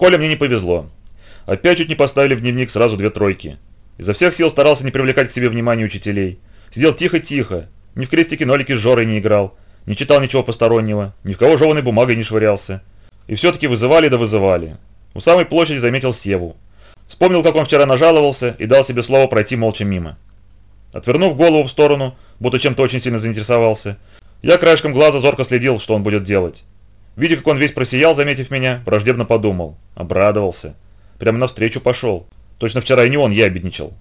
школе мне не повезло. Опять чуть не поставили в дневник сразу две тройки. Изо всех сил старался не привлекать к себе внимания учителей. Сидел тихо-тихо, ни в крестике-нолике с Жорой не играл, не читал ничего постороннего, ни в кого жеванной бумагой не швырялся. И все-таки вызывали да вызывали. У самой площади заметил Севу. Вспомнил, как он вчера нажаловался и дал себе слово пройти молча мимо. Отвернув голову в сторону, будто чем-то очень сильно заинтересовался, я краешком глаза зорко следил, что он будет делать. Видя, как он весь просиял, заметив меня, враждебно подумал. Обрадовался. Прямо навстречу пошел. Точно вчера и не он ябедничал.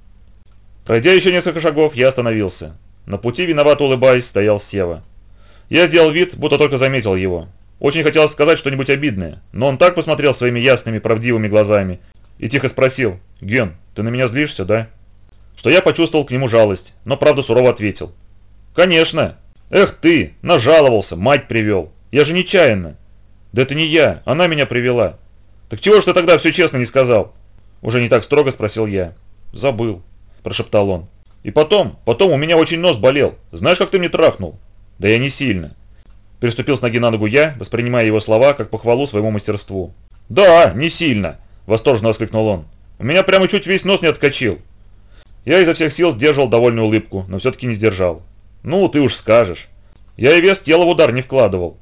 Пройдя еще несколько шагов, я остановился. На пути, виновато улыбаясь, стоял Сева. Я сделал вид, будто только заметил его. Очень хотелось сказать что-нибудь обидное, но он так посмотрел своими ясными, правдивыми глазами и тихо спросил, «Ген, ты на меня злишься, да?» Что я почувствовал к нему жалость, но правда сурово ответил. «Конечно! Эх ты, нажаловался, мать привел. Я же нечаянно!» «Да это не я, она меня привела!» «Так чего ж ты тогда все честно не сказал?» Уже не так строго спросил я. «Забыл», – прошептал он. «И потом, потом у меня очень нос болел. Знаешь, как ты мне трахнул?» «Да я не сильно». Переступил с ноги на ногу я, воспринимая его слова как похвалу своему мастерству. «Да, не сильно!» – восторженно воскликнул он. «У меня прямо чуть весь нос не отскочил». Я изо всех сил сдерживал довольную улыбку, но все-таки не сдержал. «Ну, ты уж скажешь. Я и вес тела в удар не вкладывал».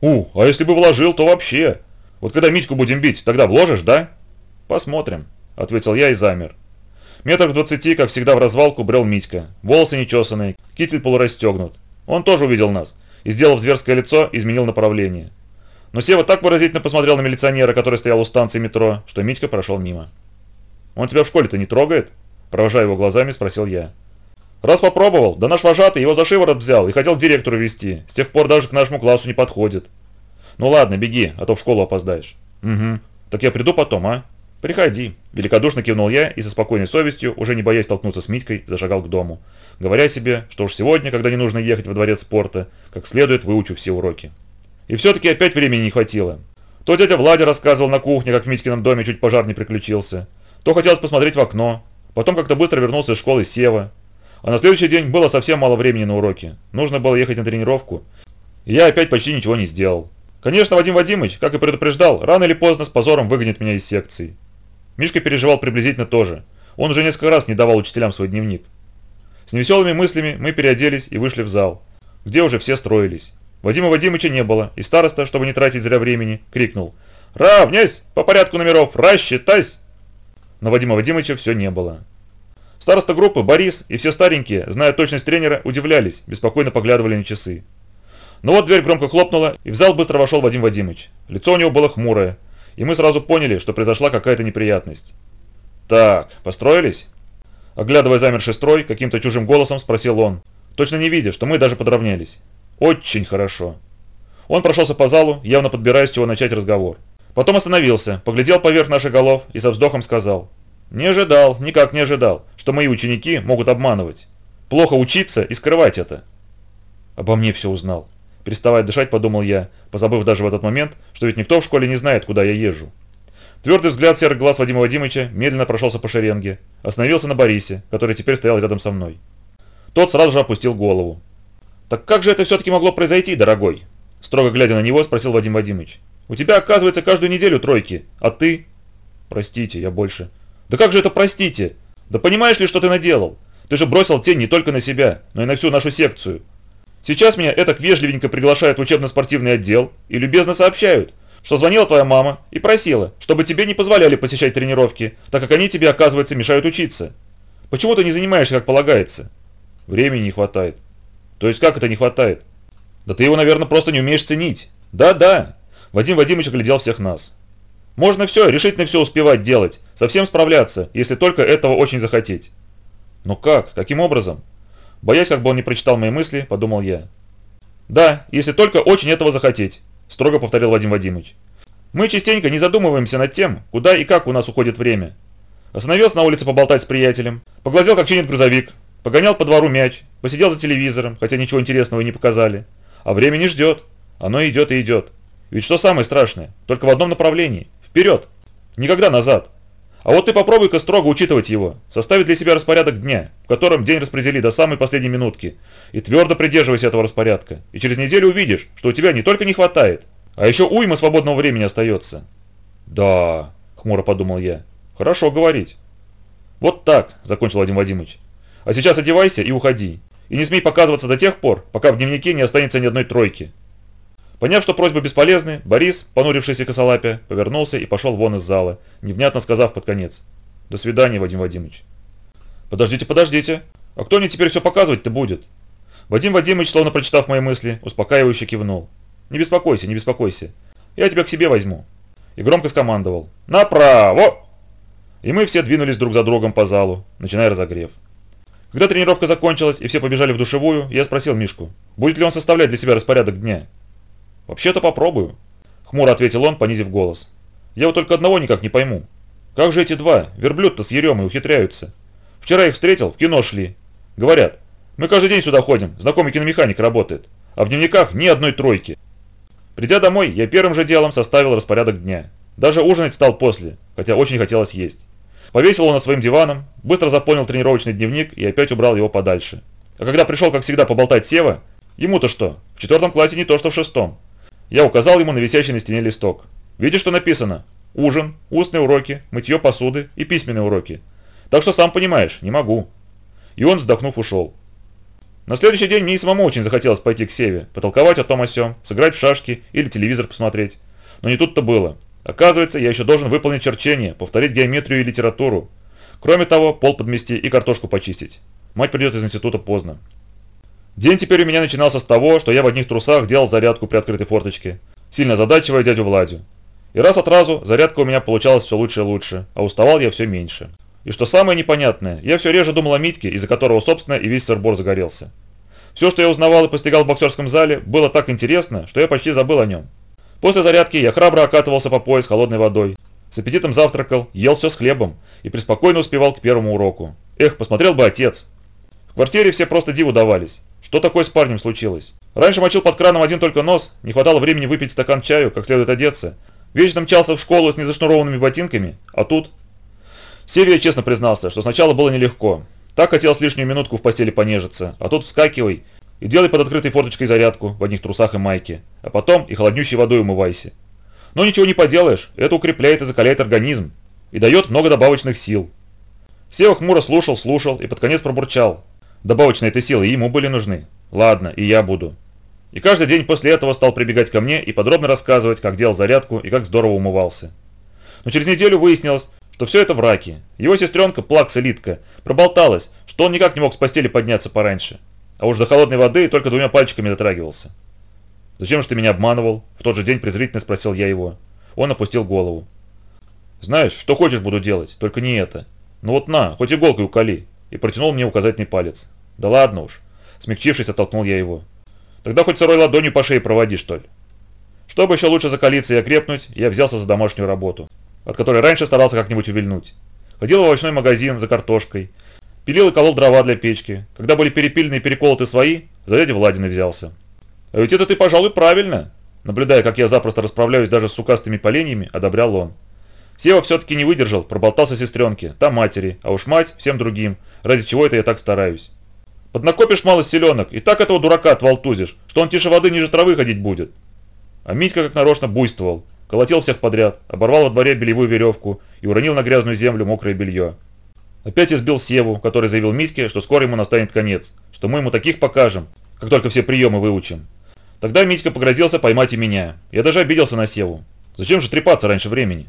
«У, а если бы вложил, то вообще. Вот когда Митьку будем бить, тогда вложишь, да?» «Посмотрим», – ответил я и замер. Метров двадцати, как всегда в развалку, брел Митька. Волосы нечесанные, китель полурастегнут. Он тоже увидел нас и, сделав зверское лицо, изменил направление. Но Сева так выразительно посмотрел на милиционера, который стоял у станции метро, что Митька прошел мимо. «Он тебя в школе-то не трогает?» Провожая его глазами, спросил я. «Раз попробовал, да наш вожатый его за шиворот взял и хотел к директору вести. С тех пор даже к нашему классу не подходит». «Ну ладно, беги, а то в школу опоздаешь». «Угу. Так я приду потом, а?» «Приходи», – великодушно кивнул я и со спокойной совестью, уже не боясь столкнуться с Митькой, зашагал к дому, говоря себе, что уж сегодня, когда не нужно ехать во дворец спорта, как следует выучу все уроки. И все-таки опять времени не хватило. То дядя Владя рассказывал на кухне, как в Митькином доме чуть пожар не приключился, то хотелось посмотреть в окно, потом как-то быстро вернулся из школы Сева. А на следующий день было совсем мало времени на уроки, нужно было ехать на тренировку, и я опять почти ничего не сделал. Конечно, Вадим Вадимович, как и предупреждал, рано или поздно с позором выгонит меня из секции. Мишка переживал приблизительно то же. Он уже несколько раз не давал учителям свой дневник. С невеселыми мыслями мы переоделись и вышли в зал, где уже все строились. Вадима Вадимовича не было, и староста, чтобы не тратить зря времени, крикнул «Равняйсь! По порядку номеров! Рассчитайся!» Но Вадима Вадимовича все не было. Староста группы, Борис и все старенькие, зная точность тренера, удивлялись, беспокойно поглядывали на часы. Но вот дверь громко хлопнула, и в зал быстро вошел Вадим Вадимович. Лицо у него было хмурое, и мы сразу поняли, что произошла какая-то неприятность. «Так, построились?» Оглядывая замерший строй, каким-то чужим голосом спросил он, точно не видя, что мы даже подравнялись. «Очень хорошо». Он прошелся по залу, явно подбираясь, с чего начать разговор. Потом остановился, поглядел поверх наших голов и со вздохом сказал. «Не ожидал, никак не ожидал, что мои ученики могут обманывать. Плохо учиться и скрывать это». Обо мне все узнал. Переставая дышать, подумал я, позабыв даже в этот момент, что ведь никто в школе не знает, куда я езжу. Твердый взгляд серых глаз Вадима Вадимовича медленно прошелся по шеренге, остановился на Борисе, который теперь стоял рядом со мной. Тот сразу же опустил голову. «Так как же это все-таки могло произойти, дорогой?» Строго глядя на него, спросил Вадим Вадимович. «У тебя, оказывается, каждую неделю тройки, а ты...» «Простите, я больше...» «Да как же это простите? Да понимаешь ли, что ты наделал? Ты же бросил тень не только на себя, но и на всю нашу секцию. Сейчас меня этак вежливенько приглашают в учебно-спортивный отдел и любезно сообщают, что звонила твоя мама и просила, чтобы тебе не позволяли посещать тренировки, так как они тебе, оказывается, мешают учиться. Почему ты не занимаешься, как полагается? Времени не хватает. То есть как это не хватает? Да ты его, наверное, просто не умеешь ценить. Да-да. Вадим Вадимович оглядел всех нас. Можно все, решительно все успевать делать, совсем справляться, если только этого очень захотеть. Но как? Каким образом? Боясь, как бы он не прочитал мои мысли, подумал я. «Да, если только очень этого захотеть», – строго повторил Вадим Вадимович. «Мы частенько не задумываемся над тем, куда и как у нас уходит время. Остановился на улице поболтать с приятелем, поглазел, как чинит грузовик, погонял по двору мяч, посидел за телевизором, хотя ничего интересного и не показали. А время не ждет. Оно идет и идет. Ведь что самое страшное? Только в одном направлении. Вперед. Никогда назад. А вот ты попробуй-ка строго учитывать его, составить для себя распорядок дня, в котором день распредели до самой последней минутки, и твердо придерживайся этого распорядка, и через неделю увидишь, что у тебя не только не хватает, а еще уйма свободного времени остается. Да, хмуро подумал я. Хорошо говорить. Вот так, закончил Вадим Вадимович. А сейчас одевайся и уходи. И не смей показываться до тех пор, пока в дневнике не останется ни одной тройки. Поняв, что просьбы бесполезны, Борис, понурившийся косолапя, повернулся и пошел вон из зала, невнятно сказав под конец. «До свидания, Вадим Вадимович». «Подождите, подождите. А кто мне теперь все показывать-то будет?» Вадим Вадимович, словно прочитав мои мысли, успокаивающе кивнул. «Не беспокойся, не беспокойся. Я тебя к себе возьму». И громко скомандовал. «Направо!» И мы все двинулись друг за другом по залу, начиная разогрев. Когда тренировка закончилась и все побежали в душевую, я спросил Мишку, будет ли он составлять для себя распорядок дня. «Вообще-то попробую», — хмуро ответил он, понизив голос. «Я вот только одного никак не пойму. Как же эти два, верблюд-то с Еремой, ухитряются? Вчера их встретил, в кино шли. Говорят, мы каждый день сюда ходим, знакомый киномеханик работает, а в дневниках ни одной тройки. Придя домой, я первым же делом составил распорядок дня. Даже ужинать стал после, хотя очень хотелось есть. Повесил его над своим диваном, быстро заполнил тренировочный дневник и опять убрал его подальше. А когда пришел, как всегда, поболтать Сева, ему-то что, в четвертом классе не то, что в шестом. Я указал ему на висящий на стене листок. Видишь, что написано? Ужин, устные уроки, мытье посуды и письменные уроки. Так что сам понимаешь, не могу. И он, вздохнув, ушел. На следующий день мне и самому очень захотелось пойти к Севе, потолковать о том о сём, сыграть в шашки или телевизор посмотреть. Но не тут-то было. Оказывается, я еще должен выполнить черчение, повторить геометрию и литературу. Кроме того, пол подмести и картошку почистить. Мать придет из института поздно. День теперь у меня начинался с того, что я в одних трусах делал зарядку при открытой форточке, сильно задачивая дядю Владю. И раз от разу зарядка у меня получалась все лучше и лучше, а уставал я все меньше. И что самое непонятное, я все реже думал о Митьке, из-за которого, собственно, и весь сырбор загорелся. Все, что я узнавал и постигал в боксерском зале, было так интересно, что я почти забыл о нем. После зарядки я храбро окатывался по пояс холодной водой. С аппетитом завтракал, ел все с хлебом и преспокойно успевал к первому уроку. Эх, посмотрел бы отец. В квартире все просто диву давались. Что такое с парнем случилось? Раньше мочил под краном один только нос, не хватало времени выпить стакан чаю, как следует одеться. Вечно мчался в школу с незашнурованными ботинками, а тут... Севия честно признался, что сначала было нелегко. Так хотелось лишнюю минутку в постели понежиться, а тут вскакивай и делай под открытой форточкой зарядку в одних трусах и майке, а потом и холоднющей водой умывайся. Но ничего не поделаешь, это укрепляет и закаляет организм, и дает много добавочных сил. Сева хмуро слушал, слушал и под конец пробурчал. Добавочные этой силы ему были нужны. Ладно, и я буду. И каждый день после этого стал прибегать ко мне и подробно рассказывать, как делал зарядку и как здорово умывался. Но через неделю выяснилось, что все это враки. Его сестренка, плакса-литка, проболталась, что он никак не мог с постели подняться пораньше. А уж до холодной воды только двумя пальчиками дотрагивался. «Зачем же ты меня обманывал?» В тот же день презрительно спросил я его. Он опустил голову. «Знаешь, что хочешь буду делать, только не это. Ну вот на, хоть иголкой уколи и протянул мне указательный палец. «Да ладно уж», смягчившись, оттолкнул я его. «Тогда хоть сырой ладонью по шее проводи, что ли». Чтобы еще лучше закалиться и окрепнуть, я взялся за домашнюю работу, от которой раньше старался как-нибудь увильнуть. Ходил в овощной магазин за картошкой, пилил и колол дрова для печки. Когда были перепилены и переколоты свои, за дядя Владина взялся. «А ведь это ты, пожалуй, правильно!» Наблюдая, как я запросто расправляюсь даже с сукастыми поленьями, одобрял он. Сева все-таки не выдержал, проболтался сестренке, та матери, а уж мать всем другим. Ради чего это я так стараюсь? Поднакопишь мало селенок, и так этого дурака отвалтузишь, что он тише воды ниже травы ходить будет. А Митька как нарочно буйствовал, колотил всех подряд, оборвал во дворе бельевую веревку и уронил на грязную землю мокрое белье. Опять избил Севу, который заявил Митьке, что скоро ему настанет конец, что мы ему таких покажем, как только все приемы выучим. Тогда Митька погрозился поймать и меня. Я даже обиделся на Севу. Зачем же трепаться раньше времени?